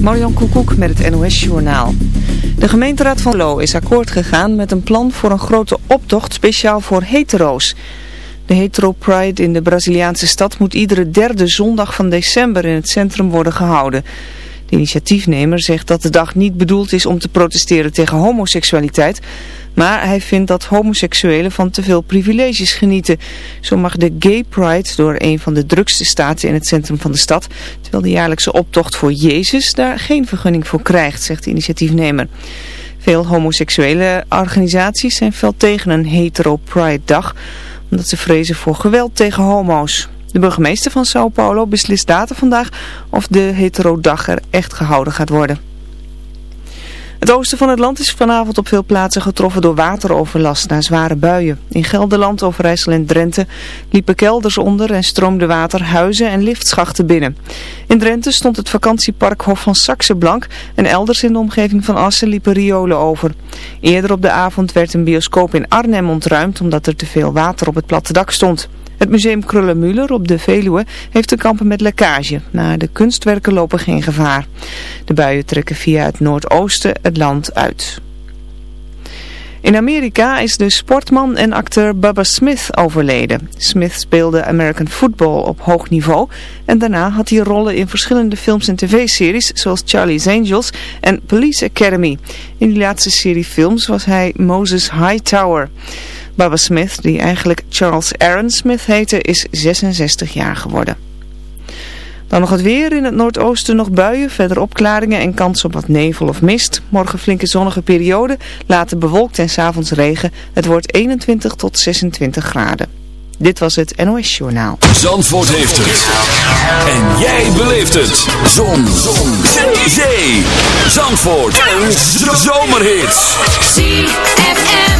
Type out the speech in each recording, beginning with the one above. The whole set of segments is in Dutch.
Marion Koekoek met het NOS-journaal. De gemeenteraad van Lo is akkoord gegaan met een plan voor een grote optocht speciaal voor hetero's. De hetero pride in de Braziliaanse stad moet iedere derde zondag van december in het centrum worden gehouden. De initiatiefnemer zegt dat de dag niet bedoeld is om te protesteren tegen homoseksualiteit, maar hij vindt dat homoseksuelen van te veel privileges genieten. Zo mag de Gay Pride door een van de drukste staten in het centrum van de stad, terwijl de jaarlijkse optocht voor Jezus daar geen vergunning voor krijgt, zegt de initiatiefnemer. Veel homoseksuele organisaties zijn fel tegen een hetero Pride dag, omdat ze vrezen voor geweld tegen homo's. De burgemeester van Sao Paulo beslist later vandaag of de hetero-dag er echt gehouden gaat worden. Het oosten van het land is vanavond op veel plaatsen getroffen door wateroverlast na zware buien. In Gelderland, Overijssel en Drenthe liepen kelders onder en stroomde water huizen en liftschachten binnen. In Drenthe stond het vakantiepark Hof van Saxe blank en elders in de omgeving van Assen liepen riolen over. Eerder op de avond werd een bioscoop in Arnhem ontruimd omdat er te veel water op het platte dak stond. Het museum Krullenmuller op de Veluwe heeft te kampen met lekkage. Maar de kunstwerken lopen geen gevaar. De buien trekken via het noordoosten het land uit. In Amerika is de sportman en acteur Bubba Smith overleden. Smith speelde American football op hoog niveau en daarna had hij rollen in verschillende films en tv-series zoals Charlie's Angels en Police Academy. In die laatste serie films was hij Moses Hightower. Baba Smith, die eigenlijk Charles Aaron Smith heette, is 66 jaar geworden. Dan nog het weer. In het noordoosten nog buien, verder opklaringen en kans op wat nevel of mist. Morgen flinke zonnige periode, later bewolkt en s'avonds regen. Het wordt 21 tot 26 graden. Dit was het NOS Journaal. Zandvoort heeft het. En jij beleeft het. Zon. Zon. Zee. Zandvoort. Een zomerhit. ZFM.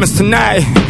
promise tonight.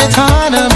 your time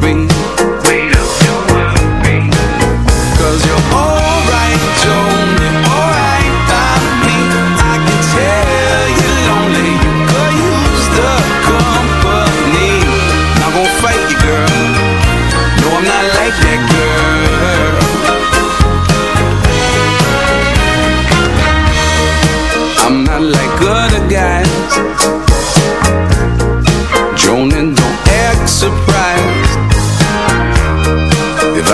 stories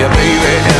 you, baby.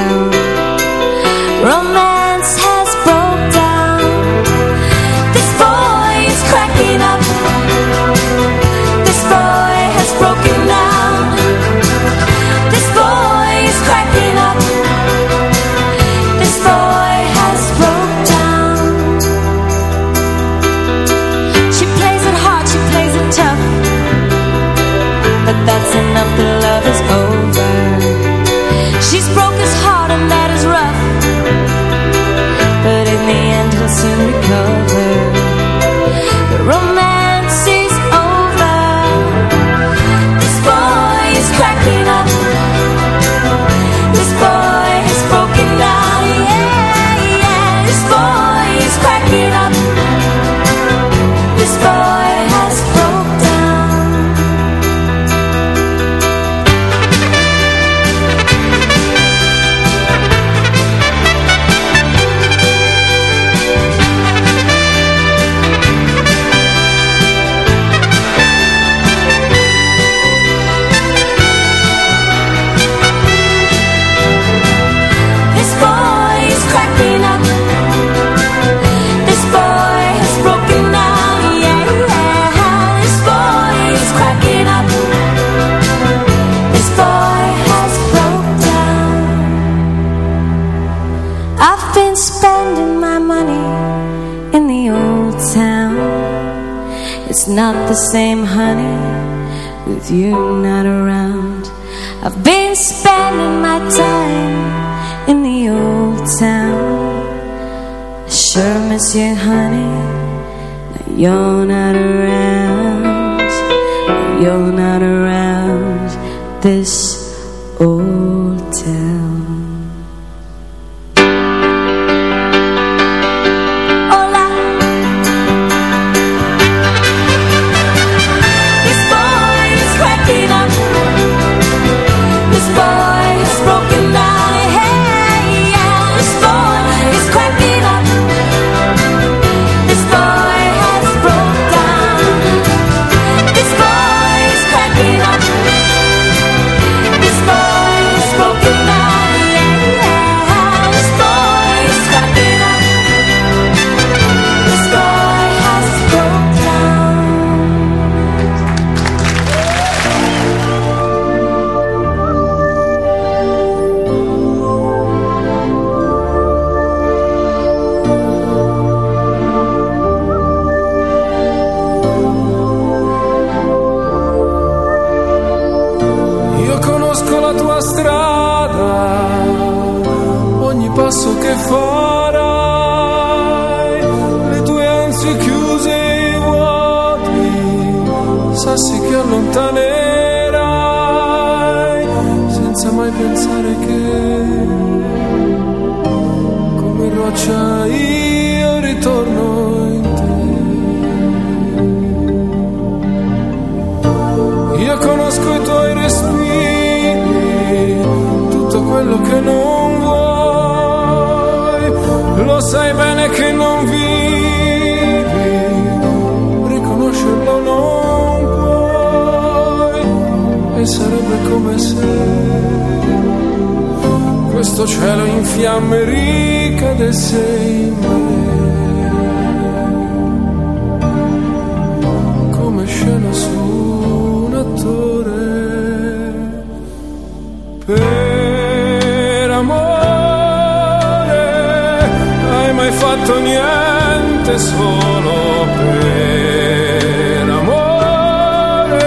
morte solo per amore.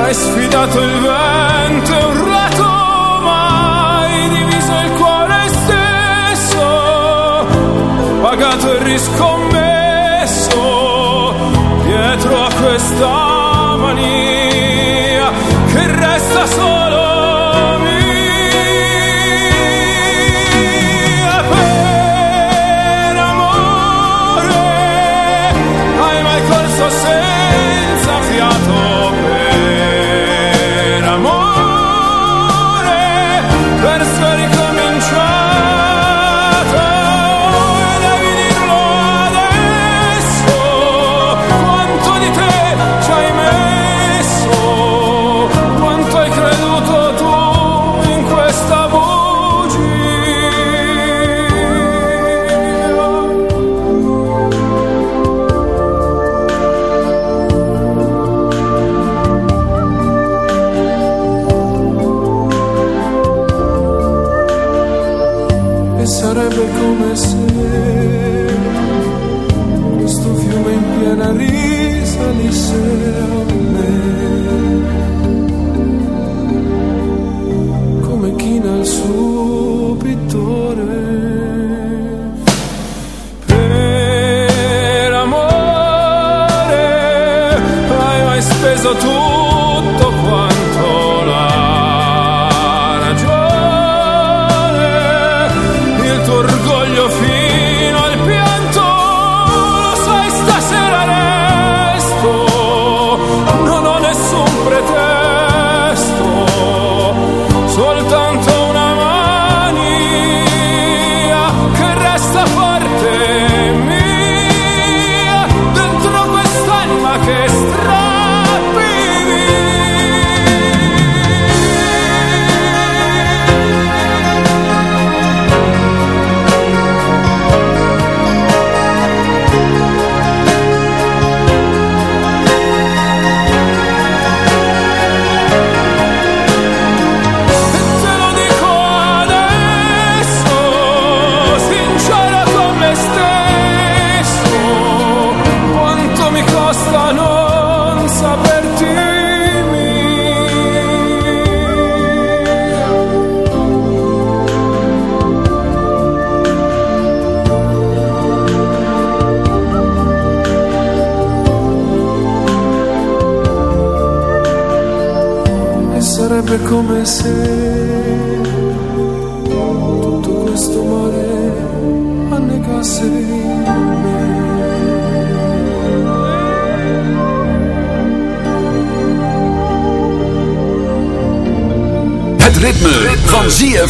Hai sfidato il vento e un rato, diviso il cuore stesso, pagato il riscontro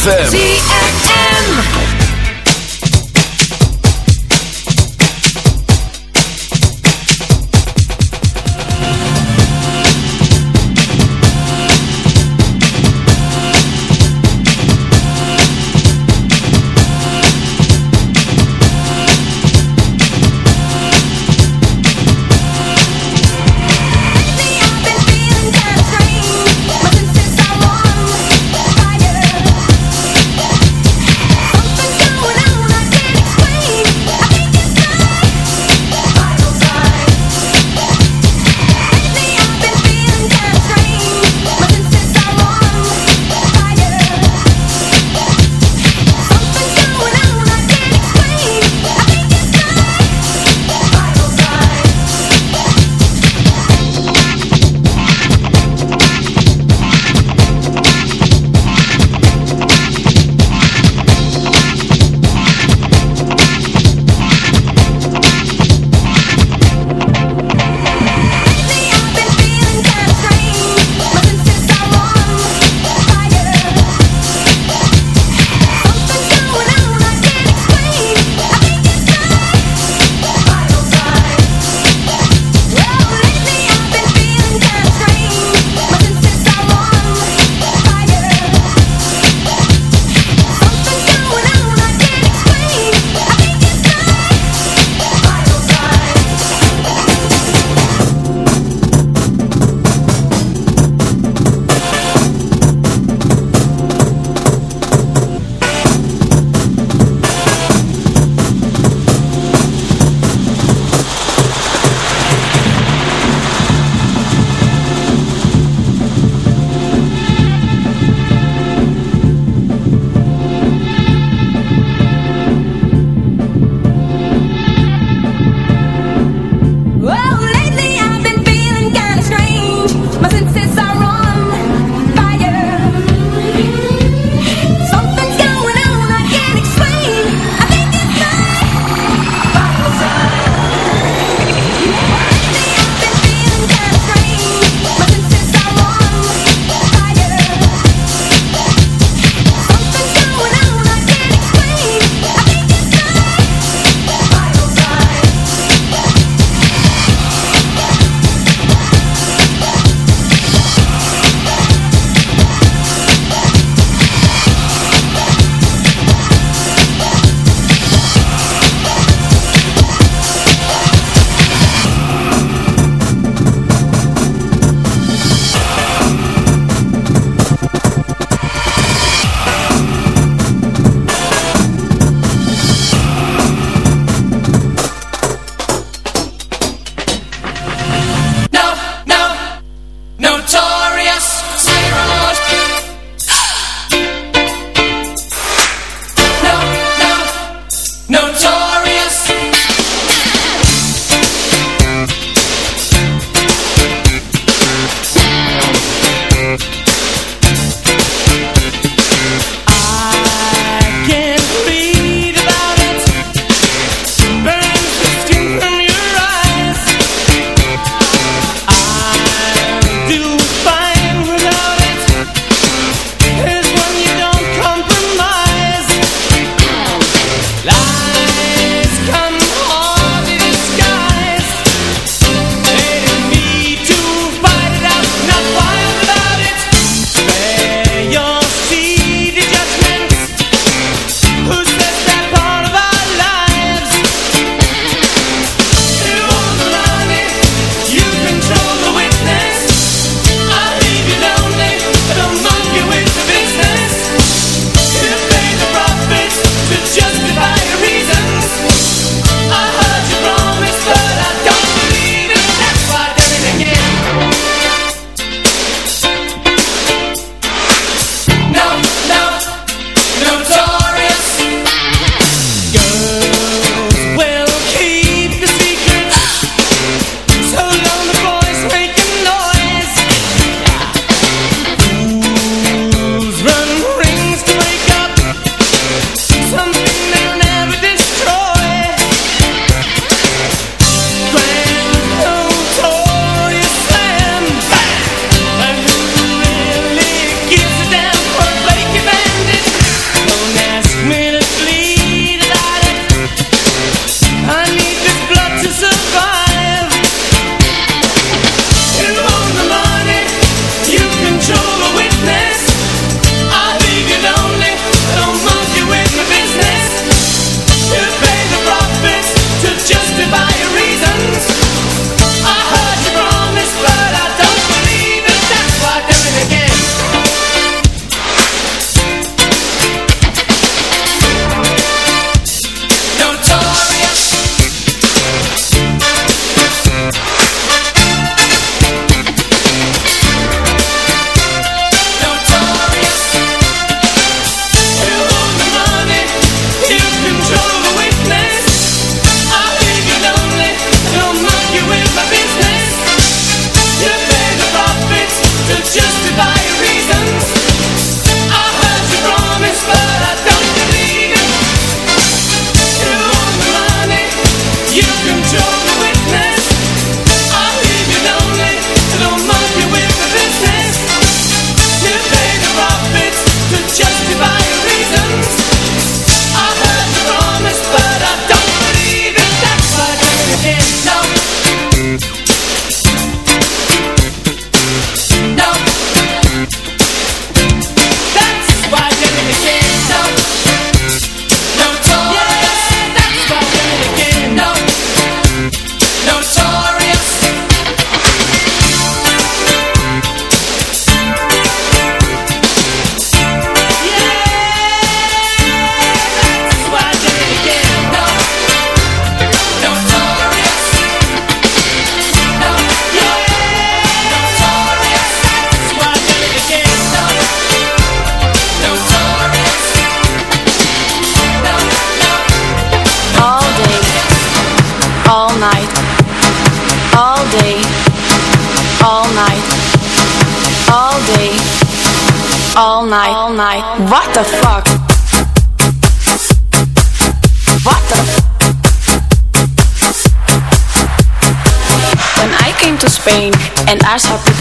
ZFM.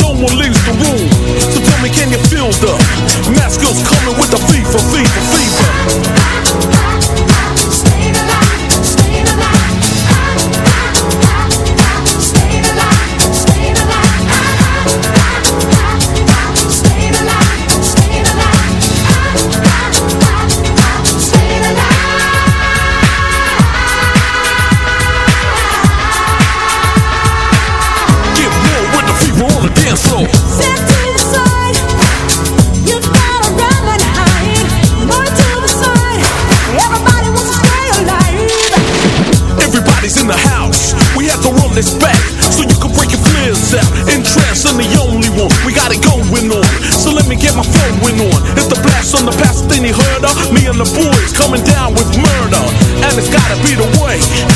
no one leaves the room. So tell me, can you feel the mask coming with the fever, fever, fever? The boys coming down with murder. And it's gotta be the way.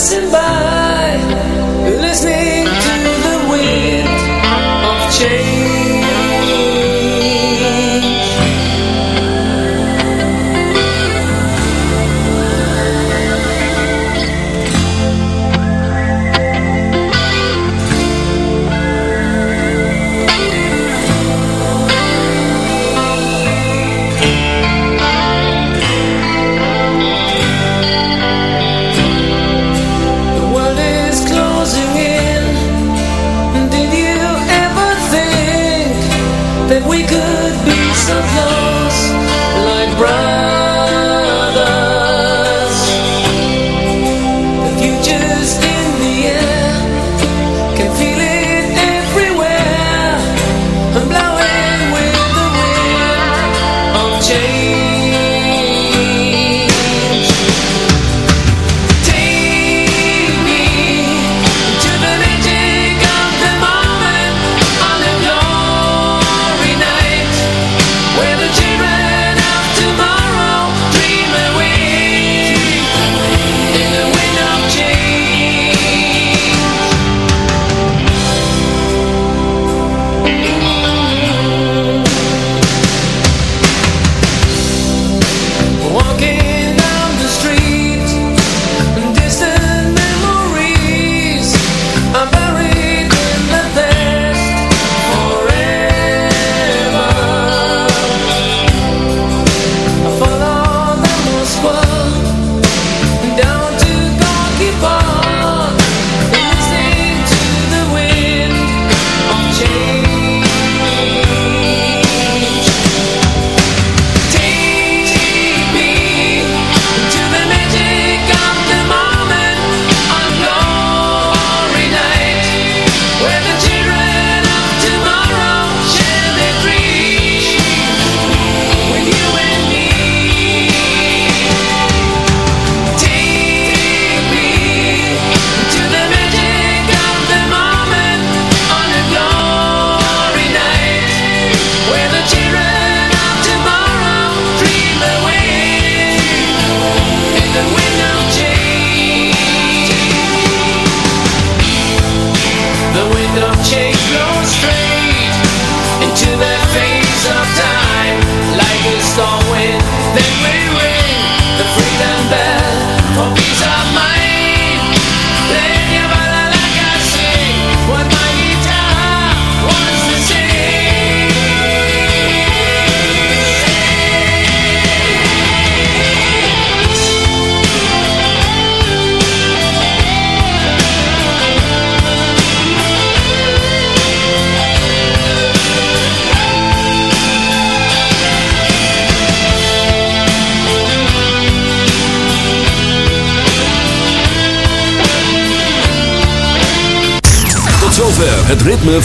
Passing by,